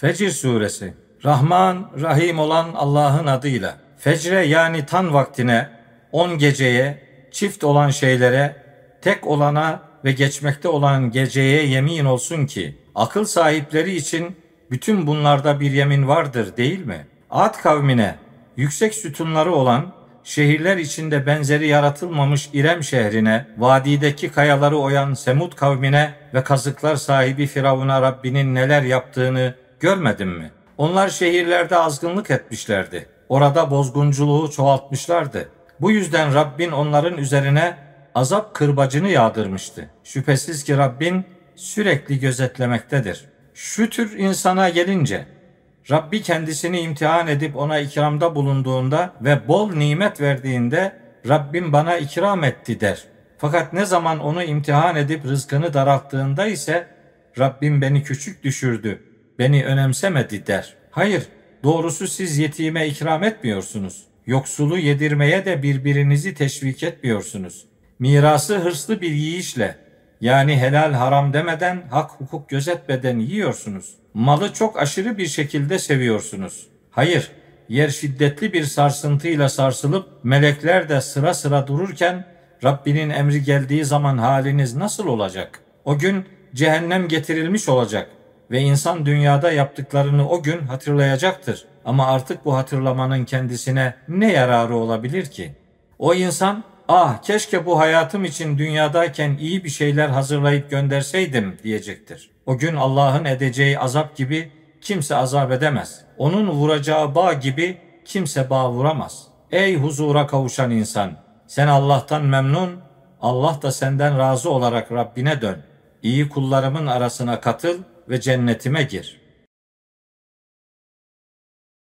Fecr suresi Rahman, Rahim olan Allah'ın adıyla. Fecre yani tan vaktine, on geceye, çift olan şeylere, tek olana ve geçmekte olan geceye yemin olsun ki, akıl sahipleri için bütün bunlarda bir yemin vardır değil mi? Ad kavmine, yüksek sütunları olan, şehirler içinde benzeri yaratılmamış İrem şehrine, vadideki kayaları oyan Semud kavmine ve kazıklar sahibi Firavun'a Rabbinin neler yaptığını görmedin mi? Onlar şehirlerde azgınlık etmişlerdi. Orada bozgunculuğu çoğaltmışlardı. Bu yüzden Rabbin onların üzerine azap kırbacını yağdırmıştı. Şüphesiz ki Rabbin sürekli gözetlemektedir. Şu tür insana gelince Rabbi kendisini imtihan edip ona ikramda bulunduğunda ve bol nimet verdiğinde Rabbim bana ikram etti der. Fakat ne zaman onu imtihan edip rızkını daralttığında ise Rabbim beni küçük düşürdü, beni önemsemedi der. Hayır, doğrusu siz yetime ikram etmiyorsunuz. Yoksulu yedirmeye de birbirinizi teşvik etmiyorsunuz. Mirası hırslı bir yiyişle, yani helal haram demeden, hak hukuk gözetmeden yiyorsunuz. Malı çok aşırı bir şekilde seviyorsunuz. Hayır, yer şiddetli bir sarsıntıyla sarsılıp melekler de sıra sıra dururken Rabbinin emri geldiği zaman haliniz nasıl olacak? O gün cehennem getirilmiş olacak ve insan dünyada yaptıklarını o gün hatırlayacaktır. Ama artık bu hatırlamanın kendisine ne yararı olabilir ki? O insan ah keşke bu hayatım için dünyadayken iyi bir şeyler hazırlayıp gönderseydim diyecektir. O gün Allah'ın edeceği azap gibi kimse azap edemez. Onun vuracağı bağ gibi kimse bağ vuramaz. Ey huzura kavuşan insan! Sen Allah'tan memnun, Allah da senden razı olarak Rabbine dön. İyi kullarımın arasına katıl ve cennetime gir.''